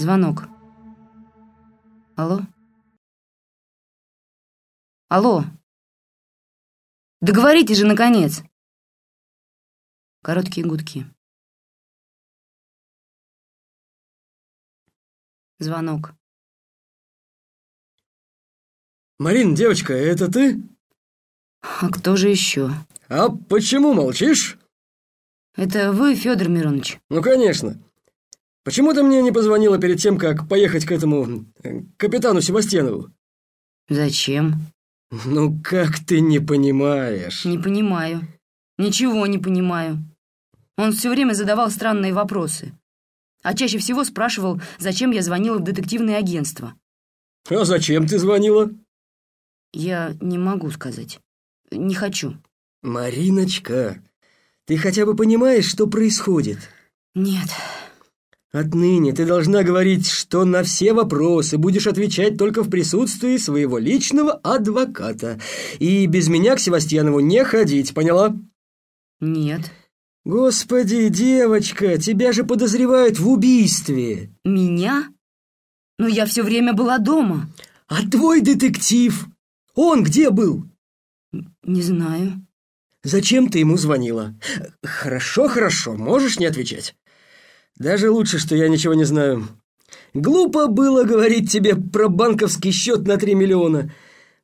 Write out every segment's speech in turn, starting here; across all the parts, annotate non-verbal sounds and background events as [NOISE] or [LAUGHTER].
Звонок. Алло? Алло? Договорите же, наконец! Короткие гудки. Звонок. Марин, девочка, это ты? А кто же еще? А почему молчишь? Это вы, Федор Миронович? Ну, конечно. Почему ты мне не позвонила перед тем, как поехать к этому э, капитану Севастьянову? Зачем? Ну, как ты не понимаешь? Не понимаю. Ничего не понимаю. Он все время задавал странные вопросы. А чаще всего спрашивал, зачем я звонила в детективное агентство. А зачем ты звонила? Я не могу сказать. Не хочу. Мариночка, ты хотя бы понимаешь, что происходит? Нет. Отныне ты должна говорить, что на все вопросы будешь отвечать только в присутствии своего личного адвоката. И без меня к Севастьянову не ходить, поняла? Нет. Господи, девочка, тебя же подозревают в убийстве. Меня? Но я все время была дома. А твой детектив? Он где был? Не знаю. Зачем ты ему звонила? Хорошо, хорошо, можешь не отвечать. Даже лучше, что я ничего не знаю. Глупо было говорить тебе про банковский счет на 3 миллиона.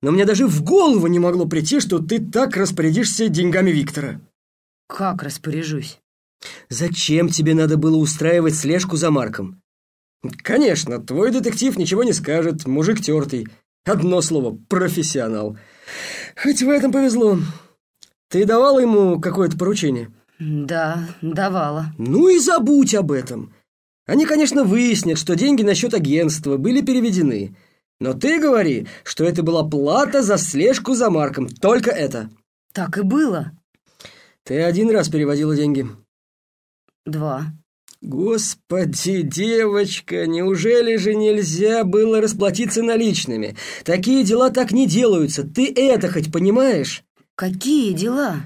Но мне даже в голову не могло прийти, что ты так распорядишься деньгами Виктора. Как распоряжусь? Зачем тебе надо было устраивать слежку за Марком? Конечно, твой детектив ничего не скажет, мужик тертый. Одно слово – профессионал. Хоть в этом повезло. Ты давала ему какое-то поручение? Да, давала. Ну и забудь об этом. Они, конечно, выяснят, что деньги на счет агентства были переведены. Но ты говори, что это была плата за слежку за Марком. Только это. Так и было. Ты один раз переводила деньги? Два. Господи, девочка, неужели же нельзя было расплатиться наличными? Такие дела так не делаются. Ты это хоть понимаешь? Какие дела?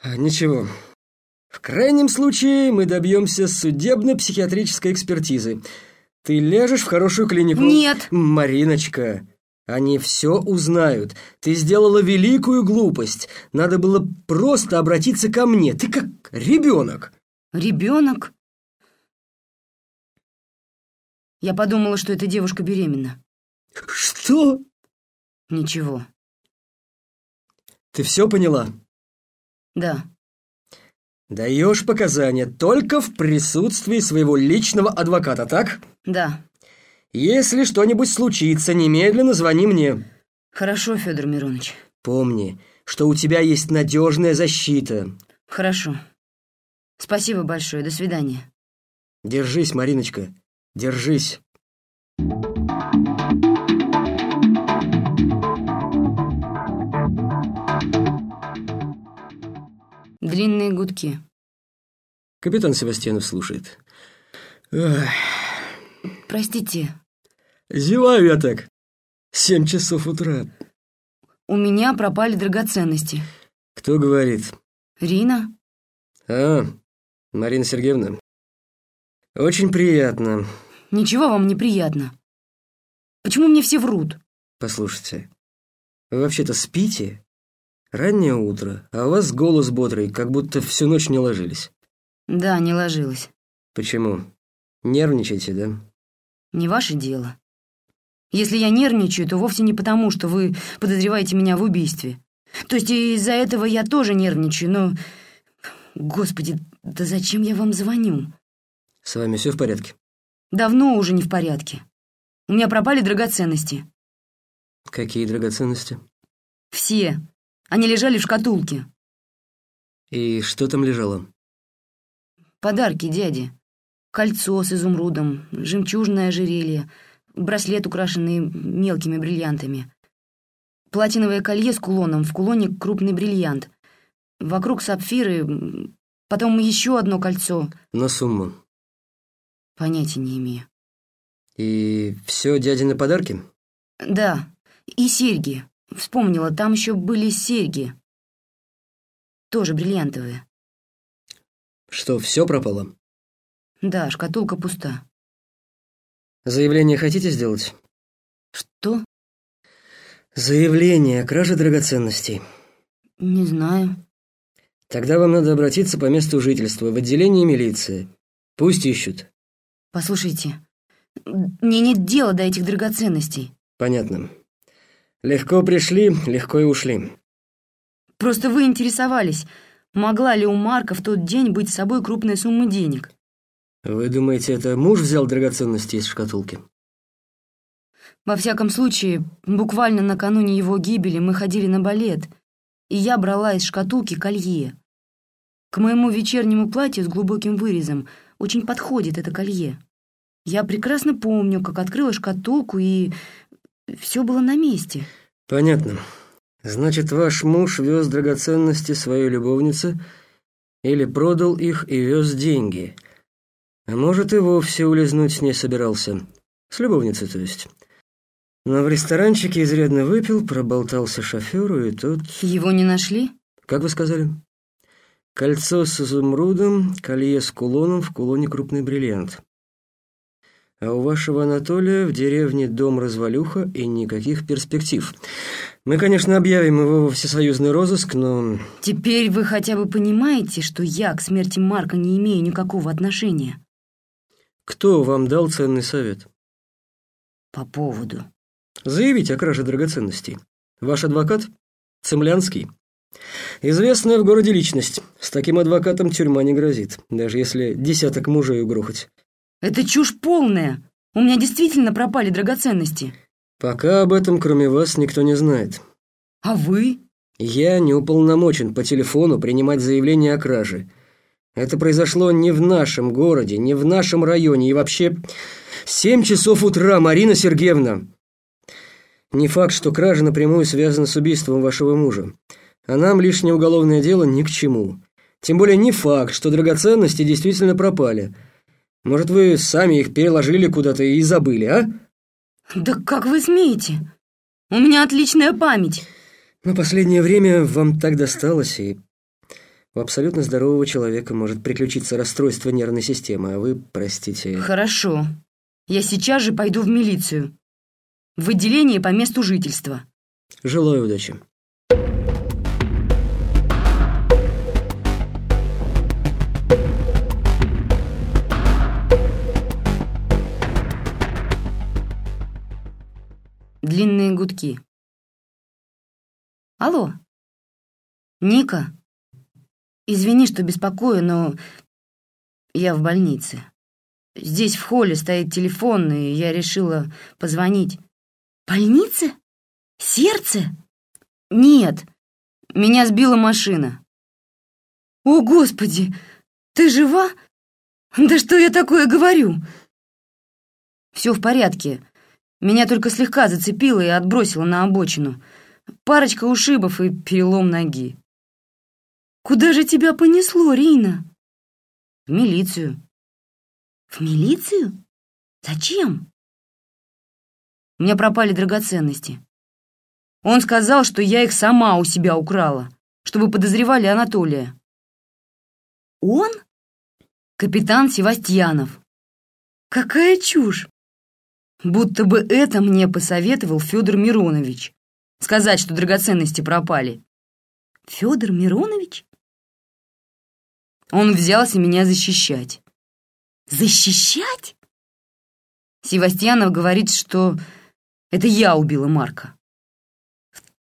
А, ничего. В крайнем случае мы добьемся судебно-психиатрической экспертизы. Ты ляжешь в хорошую клинику. Нет. Мариночка, они все узнают. Ты сделала великую глупость. Надо было просто обратиться ко мне. Ты как ребенок. Ребенок? Я подумала, что эта девушка беременна. Что? Ничего. Ты все поняла? Да. Даешь показания только в присутствии своего личного адвоката, так? Да. Если что-нибудь случится, немедленно звони мне. Хорошо, Федор Миронович. Помни, что у тебя есть надежная защита. Хорошо. Спасибо большое. До свидания. Держись, Мариночка. Держись. Длинные гудки. Капитан Севастьянов слушает. Ах, Простите, зеваю я так. Семь часов утра. у меня пропали драгоценности. Кто говорит? Рина? А, Марина Сергеевна. Очень приятно. Ничего вам не приятно. Почему мне все врут? Послушайте, вы вообще-то спите? Раннее утро, а у вас голос бодрый, как будто всю ночь не ложились. Да, не ложилась. Почему? Нервничаете, да? Не ваше дело. Если я нервничаю, то вовсе не потому, что вы подозреваете меня в убийстве. То есть из-за этого я тоже нервничаю, но... Господи, да зачем я вам звоню? С вами все в порядке? Давно уже не в порядке. У меня пропали драгоценности. Какие драгоценности? Все. Они лежали в шкатулке. И что там лежало? Подарки дяди. Кольцо с изумрудом, жемчужное ожерелье, браслет, украшенный мелкими бриллиантами. Платиновое колье с кулоном, в кулоне крупный бриллиант. Вокруг сапфиры, потом еще одно кольцо. На сумму. Понятия не имею. И все дядины подарки? Да, и серьги. Вспомнила, там еще были серьги. Тоже бриллиантовые. Что, все пропало? Да, шкатулка пуста. Заявление хотите сделать? Что? Заявление о краже драгоценностей. Не знаю. Тогда вам надо обратиться по месту жительства в отделение милиции. Пусть ищут. Послушайте, мне нет дела до этих драгоценностей. Понятно. Легко пришли, легко и ушли. Просто вы интересовались, могла ли у Марка в тот день быть с собой крупная сумма денег. Вы думаете, это муж взял драгоценности из шкатулки? Во всяком случае, буквально накануне его гибели мы ходили на балет, и я брала из шкатулки колье. К моему вечернему платью с глубоким вырезом очень подходит это колье. Я прекрасно помню, как открыла шкатулку, и все было на месте. Понятно. Значит, ваш муж вез драгоценности своей любовнице или продал их и вез деньги. А может, и вовсе улизнуть с ней собирался. С любовницей, то есть. Но в ресторанчике изрядно выпил, проболтался шоферу, и тот... Его не нашли? Как вы сказали? Кольцо с изумрудом, колье с кулоном, в кулоне крупный бриллиант. А у вашего Анатолия в деревне дом-развалюха и никаких перспектив. Мы, конечно, объявим его во всесоюзный розыск, но... Теперь вы хотя бы понимаете, что я к смерти Марка не имею никакого отношения? Кто вам дал ценный совет? По поводу. Заявить о краже драгоценностей. Ваш адвокат? Цемлянский. Известная в городе личность. С таким адвокатом тюрьма не грозит, даже если десяток мужей угрохать. Это чушь полная. У меня действительно пропали драгоценности. Пока об этом, кроме вас, никто не знает. А вы? Я не уполномочен по телефону принимать заявление о краже. Это произошло не в нашем городе, не в нашем районе и вообще... Семь часов утра, Марина Сергеевна. Не факт, что кража напрямую связана с убийством вашего мужа. А нам лишнее уголовное дело ни к чему. Тем более не факт, что драгоценности действительно пропали. Может, вы сами их переложили куда-то и забыли, а? Да как вы смеете? У меня отличная память. Но последнее время вам так досталось, и у абсолютно здорового человека может приключиться расстройство нервной системы, а вы, простите... Хорошо. Я сейчас же пойду в милицию. В отделение по месту жительства. Желаю удачи. Гудки. Алло. Ника. Извини, что беспокою, но я в больнице. Здесь в холле стоит телефон, и я решила позвонить. Больнице? Сердце? Нет, меня сбила машина. О, Господи, ты жива? Да что я такое говорю? Все в порядке. Меня только слегка зацепило и отбросило на обочину. Парочка ушибов и перелом ноги. Куда же тебя понесло, Рина? В милицию. В милицию? Зачем? У меня пропали драгоценности. Он сказал, что я их сама у себя украла, чтобы подозревали Анатолия. Он? Капитан Севастьянов. Какая чушь! Будто бы это мне посоветовал Федор Миронович. Сказать, что драгоценности пропали. Федор Миронович? Он взялся меня защищать. Защищать? Севастьянов говорит, что это я убила Марка.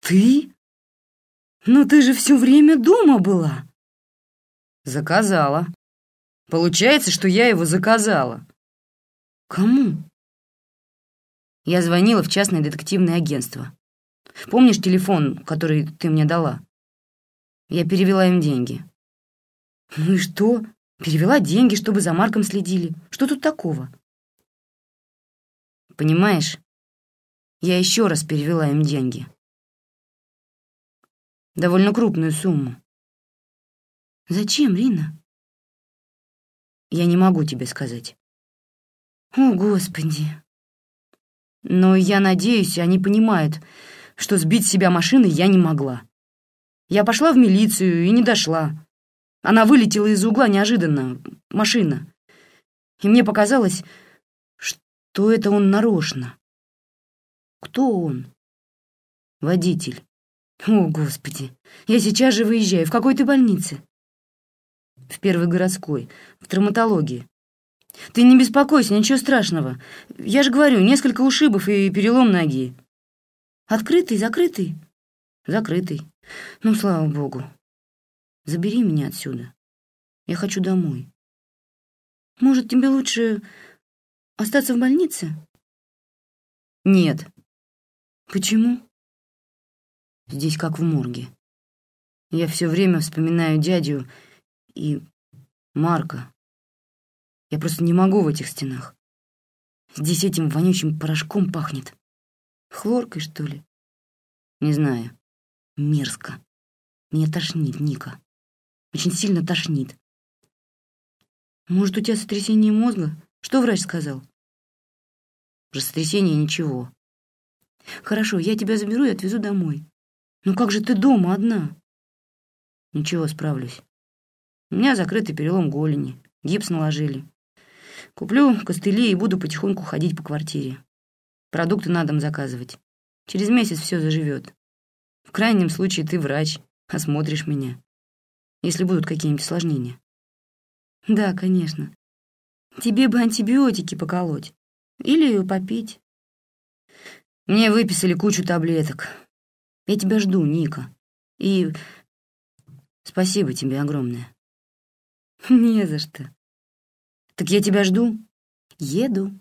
Ты? Ну ты же все время дома была. Заказала. Получается, что я его заказала. Кому? Я звонила в частное детективное агентство. Помнишь телефон, который ты мне дала? Я перевела им деньги. Ну и что? Перевела деньги, чтобы за Марком следили. Что тут такого? Понимаешь, я еще раз перевела им деньги. Довольно крупную сумму. Зачем, Рина? Я не могу тебе сказать. О, Господи. Но я надеюсь, они понимают, что сбить себя машиной я не могла. Я пошла в милицию и не дошла. Она вылетела из угла неожиданно, машина. И мне показалось, то это он нарочно. Кто он? Водитель. О, Господи, я сейчас же выезжаю. В какой ты больнице? В первой городской, в травматологии. Ты не беспокойся, ничего страшного. Я же говорю, несколько ушибов и перелом ноги. Открытый, закрытый? Закрытый. Ну, слава богу. Забери меня отсюда. Я хочу домой. Может, тебе лучше остаться в больнице? Нет. Почему? Здесь как в морге. Я все время вспоминаю дядю и Марка. Я просто не могу в этих стенах. Здесь этим вонючим порошком пахнет. Хлоркой, что ли? Не знаю. Мерзко. Меня тошнит, Ника. Очень сильно тошнит. Может, у тебя сотрясение мозга? Что врач сказал? Про сотрясение ничего. Хорошо, я тебя заберу и отвезу домой. Ну как же ты дома одна? Ничего, справлюсь. У меня закрытый перелом голени. Гипс наложили. Куплю костыли и буду потихоньку ходить по квартире. Продукты на дом заказывать. Через месяц все заживет. В крайнем случае ты врач, осмотришь меня. Если будут какие-нибудь осложнения. Да, конечно. Тебе бы антибиотики поколоть. Или попить. Мне выписали кучу таблеток. Я тебя жду, Ника. И спасибо тебе огромное. [LAUGHS] Не за что. Так я тебя жду. Еду.